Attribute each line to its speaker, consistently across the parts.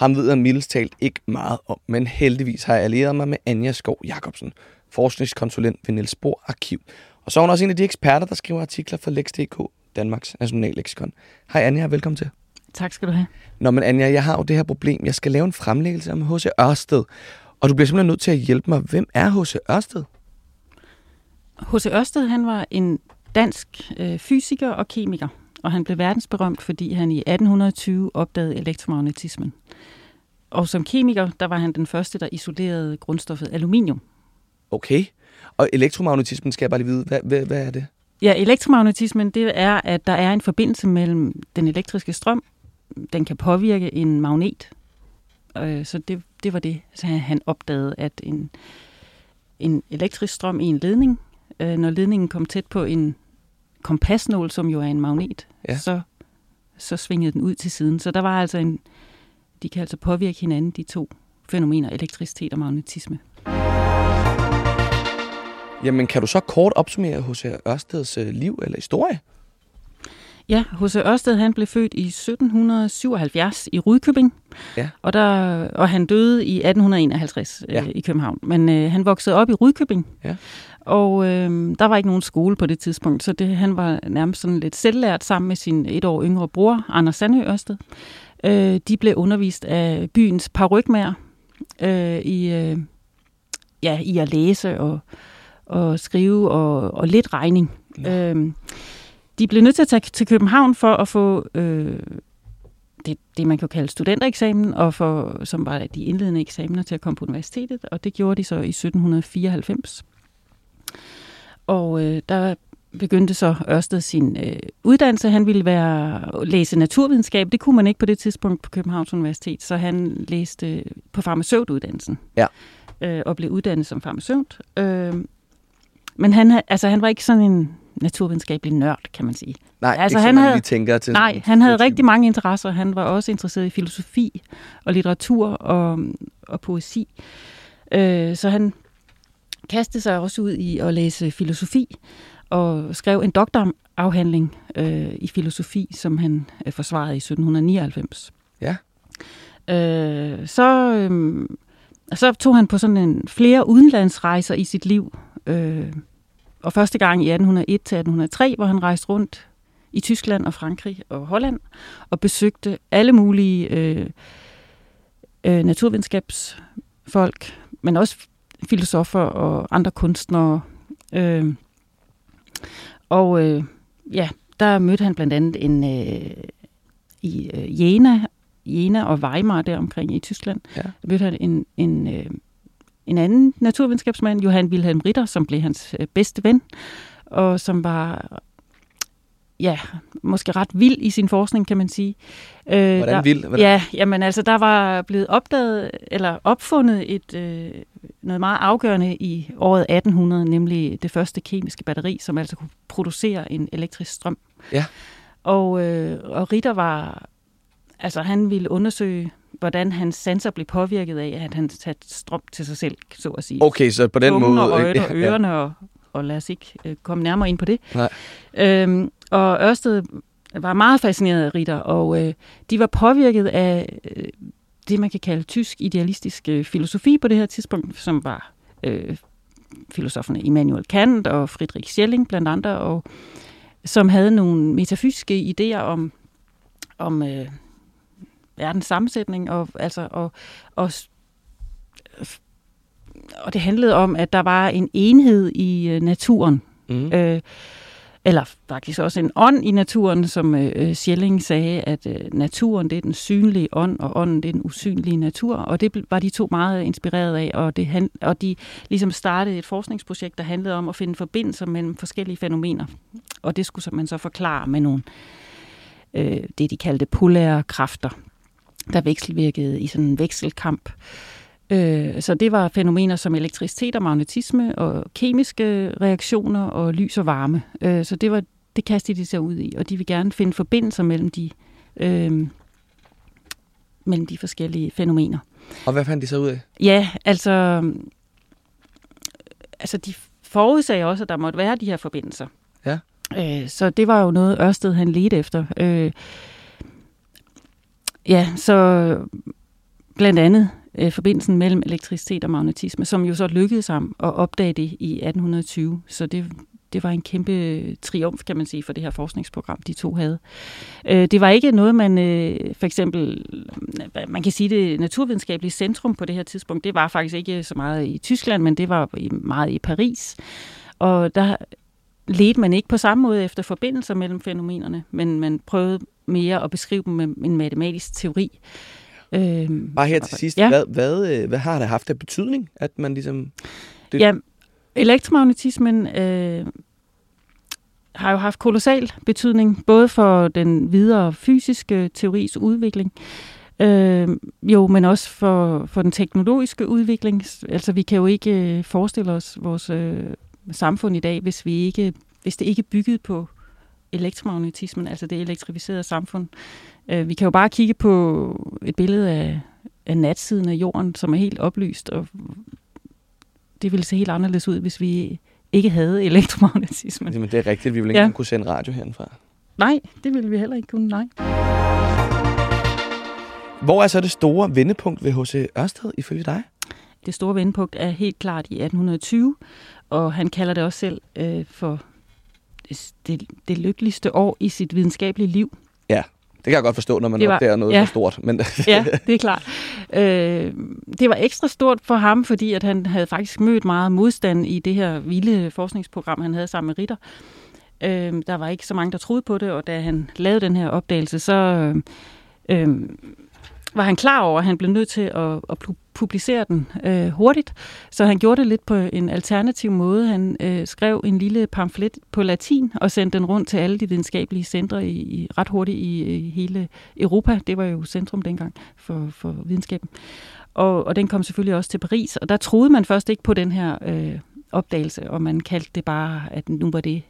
Speaker 1: Ham ved jeg mildest talt ikke meget om, men heldigvis har jeg allieret mig med Anja Skov Jacobsen, forskningskonsulent ved Niels Bohr Arkiv. Og så er hun også en af de eksperter, der skriver artikler for Lex.dk, Danmarks nationalleksikon. Hej Anja, velkommen til.
Speaker 2: Tak skal du have.
Speaker 1: Nå, men Anja, jeg har jo det her problem. Jeg skal lave en fremlæggelse om H.C. Ørsted. Og du bliver simpelthen nødt til at hjælpe mig. Hvem er H.C. Ørsted?
Speaker 2: H.C. Ørsted han var en dansk øh, fysiker og kemiker, og han blev verdensberømt, fordi han i 1820 opdagede elektromagnetismen. Og som kemiker, der var han den første, der isolerede grundstoffet aluminium.
Speaker 1: Okay. Og elektromagnetismen skal jeg bare lige vide. Hvad, hvad, hvad er det?
Speaker 2: Ja, elektromagnetismen, det er, at der er en forbindelse mellem den elektriske strøm, den kan påvirke en magnet. Øh, så det, det var det, så han opdagede, at en, en elektrisk strøm i en ledning, øh, når ledningen kom tæt på en kompasnål, som jo er en magnet,
Speaker 1: Ja.
Speaker 2: så, så svingede den ud til siden. Så der var altså en, de kan altså påvirke hinanden, de to fænomener, elektricitet og magnetisme.
Speaker 1: Jamen, kan du så kort opsummere H.C. Ørsteds øh, liv eller historie?
Speaker 2: Ja, H.C. Ørsted han blev født i 1777 i Rudkøbing,
Speaker 1: Ja.
Speaker 2: og, der, og han døde i 1851
Speaker 1: Ja.
Speaker 2: øh, i København. Men øh, han voksede op i Rudkøbing,
Speaker 1: Ja.
Speaker 2: Og øh, der var ikke nogen skole på det tidspunkt, så det, han var nærmest sådan lidt selvlært sammen med sin et år yngre bror, Anders Sandø Ørsted. Øh, de blev undervist af byens parrykmager øh, i, øh, ja, i at læse og, og skrive og, og lidt regning.
Speaker 1: Nå.
Speaker 2: Øh, de blev nødt til at tage til København for at få øh, det, det, man kan kalde studentereksamen, og for, som var de indledende eksamener til at komme på universitetet, og det gjorde de så i 1794. Og øh, der begyndte så Ørsted sin øh, uddannelse. Han ville være læse naturvidenskab. Det kunne man ikke på det tidspunkt på Københavns Universitet, så han læste på farmaceutuddannelsen.
Speaker 1: Ja.
Speaker 2: Øh, og blev uddannet som farmaceut. Øh, men han, ha- altså, han var ikke sådan en naturvidenskabelig nørd, kan man sige.
Speaker 1: Nej,
Speaker 2: Altså,
Speaker 1: ikke
Speaker 2: han havde-
Speaker 1: lige tænker til.
Speaker 2: Nej, han havde rigtig mange interesser. Han var også interesseret i filosofi og litteratur og, og poesi. Øh, så han kastede sig også ud i at læse filosofi og skrev en doktorafhandling øh, i filosofi, som han øh, forsvarede i 1799.
Speaker 1: Ja.
Speaker 2: Øh, så, øh, så tog han på sådan en flere udenlandsrejser i sit liv. Øh, og første gang i 1801 til 1803, hvor han rejste rundt i Tyskland og Frankrig og Holland og besøgte alle mulige øh, øh, naturvidenskabsfolk, men også filosofer og andre kunstnere. Øh, og øh, ja, der mødte han blandt andet en øh, i øh, Jena, Jena og Weimar der omkring i Tyskland.
Speaker 1: Ja.
Speaker 2: Der mødte han en, en, øh, en anden naturvidenskabsmand, Johann Wilhelm Ritter, som blev hans øh, bedste ven, og som var ja, måske ret vild i sin forskning, kan man sige. Øh,
Speaker 1: Hvordan
Speaker 2: der,
Speaker 1: vild? Hvordan?
Speaker 2: Ja, jamen altså, der var blevet opdaget, eller opfundet et, øh, noget meget afgørende i året 1800, nemlig det første kemiske batteri, som altså kunne producere en elektrisk strøm.
Speaker 1: Ja.
Speaker 2: Og, øh, og Ritter var, altså han ville undersøge, hvordan hans sensor blev påvirket af, at han satte strøm til sig selv, så at sige.
Speaker 1: Okay, så på den
Speaker 2: Tungen
Speaker 1: måde...
Speaker 2: og øjet og
Speaker 1: ja,
Speaker 2: ørerne, og, og lad os ikke øh, komme nærmere ind på det.
Speaker 1: Nej.
Speaker 2: Øhm, og Ørsted var meget fascineret af Ritter, og øh, de var påvirket af øh, det, man kan kalde tysk idealistisk øh, filosofi på det her tidspunkt, som var øh, filosoferne Immanuel Kant og Friedrich Schelling blandt andre, og som havde nogle metafysiske idéer om, om øh, verdens sammensætning, og, altså, og, og, og det handlede om, at der var en enhed i øh, naturen,
Speaker 1: Mm.
Speaker 2: Øh, eller faktisk også en ånd i naturen, som øh, øh, Schelling sagde, at øh, naturen det er den synlige ånd, og ånden det er den usynlige natur. Og det var de to meget inspireret af, og, det han, og de ligesom startede et forskningsprojekt, der handlede om at finde forbindelser mellem forskellige fænomener. Og det skulle så man så forklare med nogle, øh, det de kaldte polære kræfter. der vekselvirkede i sådan en vekselkamp. Øh, så det var fænomener som elektricitet og magnetisme og kemiske reaktioner og lys og varme. Øh, så det var det kastede de sig ud i, og de vil gerne finde forbindelser mellem de, øh, mellem de forskellige fænomener.
Speaker 1: Og hvad fandt de så ud af?
Speaker 2: Ja, altså, altså de forudsagde også, at der måtte være de her forbindelser.
Speaker 1: Ja.
Speaker 2: Øh, så det var jo noget, Ørsted han ledte efter. Øh, ja, så blandt andet øh, forbindelsen mellem elektricitet og magnetisme, som jo så lykkedes ham at opdage det i 1820. Så det, det var en kæmpe triumf, kan man sige, for det her forskningsprogram, de to havde. Øh, det var ikke noget, man øh, for eksempel, man kan sige det naturvidenskabelige centrum på det her tidspunkt, det var faktisk ikke så meget i Tyskland, men det var meget i Paris. Og der ledte man ikke på samme måde efter forbindelser mellem fænomenerne, men man prøvede mere at beskrive dem med en matematisk teori.
Speaker 1: Øhm, Bare her til sidst, ja. hvad, hvad, øh, hvad har det haft af betydning, at man ligesom...
Speaker 2: Det... Ja, elektromagnetismen øh, har jo haft kolossal betydning, både for den videre fysiske teoris udvikling, øh, jo, men også for, for den teknologiske udvikling. Altså, vi kan jo ikke øh, forestille os vores øh, samfund i dag, hvis vi ikke, hvis det ikke er bygget på elektromagnetismen, altså det elektrificerede samfund. Øh, vi kan jo bare kigge på et billede af, af natsiden af jorden, som er helt oplyst, og det ville se helt anderledes ud, hvis vi ikke havde elektromagnetismen.
Speaker 1: Jamen, det er rigtigt. Vi ville ikke ja. kunne sende radio herfra.
Speaker 2: Nej, det ville vi heller ikke kunne, nej.
Speaker 1: Hvor er så det store vendepunkt ved H.C. Ørsted, ifølge dig?
Speaker 2: Det store vendepunkt er helt klart i 1820, og han kalder det også selv øh, for det, det lykkeligste år i sit videnskabelige liv.
Speaker 1: Ja, det kan jeg godt forstå, når man det var, opdager noget ja, så stort. Men
Speaker 2: ja, det er klart. Øh, det var ekstra stort for ham, fordi at han havde faktisk mødt meget modstand i det her vilde forskningsprogram, han havde sammen med Ritter. Øh, der var ikke så mange, der troede på det, og da han lavede den her opdagelse, så øh, var han klar over, at han blev nødt til at, at publicere den øh, hurtigt. Så han gjorde det lidt på en alternativ måde. Han øh, skrev en lille pamflet på latin og sendte den rundt til alle de videnskabelige centre i, i, ret hurtigt i, i hele Europa. Det var jo centrum dengang for, for videnskaben. Og, og den kom selvfølgelig også til Paris, og der troede man først ikke på den her øh, opdagelse, og man kaldte det bare, at nu var det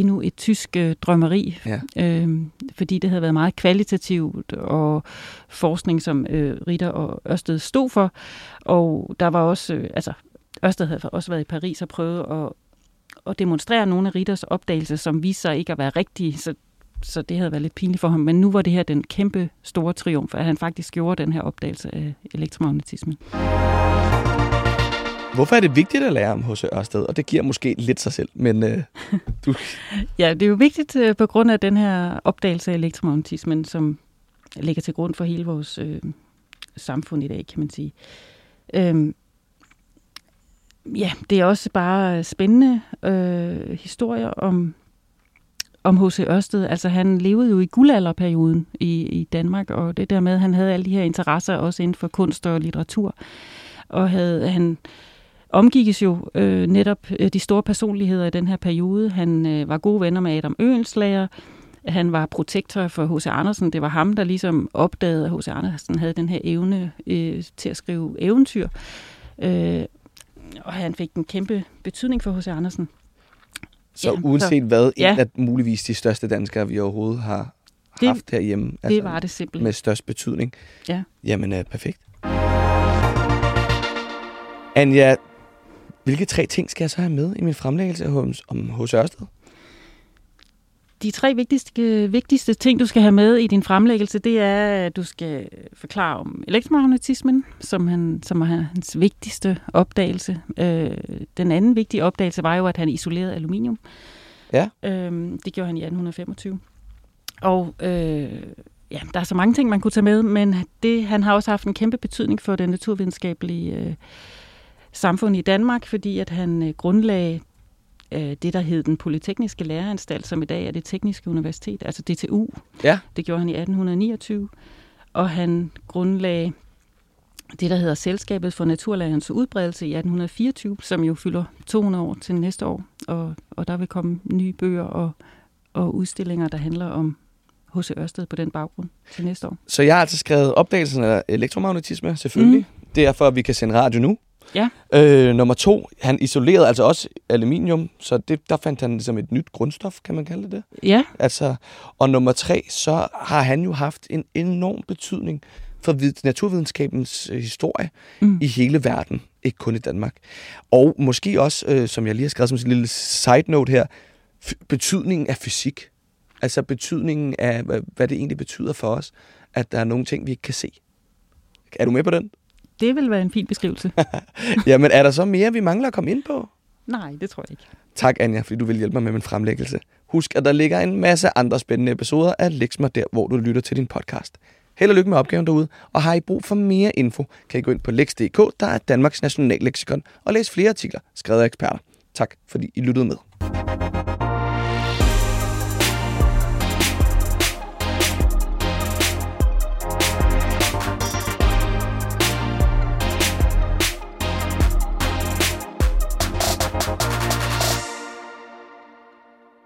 Speaker 2: endnu et tysk øh, drømmeri, ja. øh, fordi det havde været meget kvalitativt og forskning, som øh, Ritter og Ørsted stod for. Og der var også, øh, altså Ørsted havde også været i Paris og prøvet at, at demonstrere nogle af Ritters opdagelser, som viste sig ikke at være rigtige, så så det havde været lidt pinligt for ham. Men nu var det her den kæmpe store triumf, at han faktisk gjorde den her opdagelse af elektromagnetismen.
Speaker 1: Hvorfor er det vigtigt at lære om H.C. Ørsted? Og det giver måske lidt sig selv, men øh, du...
Speaker 2: ja, det er jo vigtigt øh, på grund af den her opdagelse af elektromagnetismen, som ligger til grund for hele vores øh, samfund i dag, kan man sige. Øhm, ja, det er også bare spændende øh, historier om om H.C. Ørsted. Altså han levede jo i guldalderperioden i, i Danmark, og det der med, at han havde alle de her interesser også inden for kunst og litteratur. Og havde han omgikkes jo øh, netop øh, de store personligheder i den her periode. Han øh, var gode venner med Adam Øenslager. Han var protektor for H.C. Andersen. Det var ham, der ligesom opdagede, at H.C. Andersen havde den her evne øh, til at skrive eventyr. Øh, og han fik en kæmpe betydning for H.C. Andersen.
Speaker 1: Så ja, uanset så, hvad, ja. en af muligvis de største danskere, vi overhovedet har det, haft herhjemme.
Speaker 2: Altså, det var det simpelthen.
Speaker 1: Med størst betydning.
Speaker 2: Ja.
Speaker 1: Jamen, uh, perfekt. Anja, hvilke tre ting skal jeg så have med i min fremlæggelse om H.C. Ørsted?
Speaker 2: De tre vigtigste, vigtigste ting, du skal have med i din fremlæggelse, det er, at du skal forklare om elektromagnetismen, som, han, som er hans vigtigste opdagelse. Øh, den anden vigtige opdagelse var jo, at han isolerede aluminium.
Speaker 1: Ja.
Speaker 2: Øh, det gjorde han i 1825. Og øh, ja, der er så mange ting, man kunne tage med, men det, han har også haft en kæmpe betydning for den naturvidenskabelige øh, samfund i Danmark, fordi at han øh, grundlagde øh, det, der hed den Polytekniske Læreranstalt, som i dag er det tekniske universitet, altså DTU.
Speaker 1: Ja.
Speaker 2: Det gjorde han i 1829. Og han grundlagde det, der hedder Selskabet for Naturlærernes Udbredelse i 1824, som jo fylder 200 år til næste år. Og, og der vil komme nye bøger og, og udstillinger, der handler om H.C. Ørsted på den baggrund til næste år.
Speaker 1: Så jeg har altså skrevet opdagelsen af elektromagnetisme, selvfølgelig. Mm. Det er for, at vi kan sende radio nu.
Speaker 2: Ja.
Speaker 1: Øh, nummer to, han isolerede altså også aluminium, så det, der fandt han ligesom et nyt grundstof, kan man kalde det.
Speaker 2: Ja,
Speaker 1: Altså, og nummer tre, så har han jo haft en enorm betydning for vid- naturvidenskabens øh, historie
Speaker 2: Mm.
Speaker 1: i hele verden, ikke kun i Danmark. Og måske også, øh, som jeg lige har skrevet som en lille side note her, betydningen af fysik. Altså betydningen af, hvad, hvad det egentlig betyder for os, at der er nogle ting, vi ikke kan se. Er du med på den?
Speaker 2: Det vil være en fin beskrivelse.
Speaker 1: Jamen, er der så mere, vi mangler at komme ind på?
Speaker 2: Nej, det tror jeg ikke.
Speaker 1: Tak, Anja, fordi du vil hjælpe mig med min fremlæggelse. Husk, at der ligger en masse andre spændende episoder af Leks mig der, hvor du lytter til din podcast. Held og lykke med opgaven derude, og har I brug for mere info, kan I gå ind på lex.dk, der er Danmarks nationalleksikon, og læse flere artikler skrevet af eksperter. Tak, fordi I lyttede med.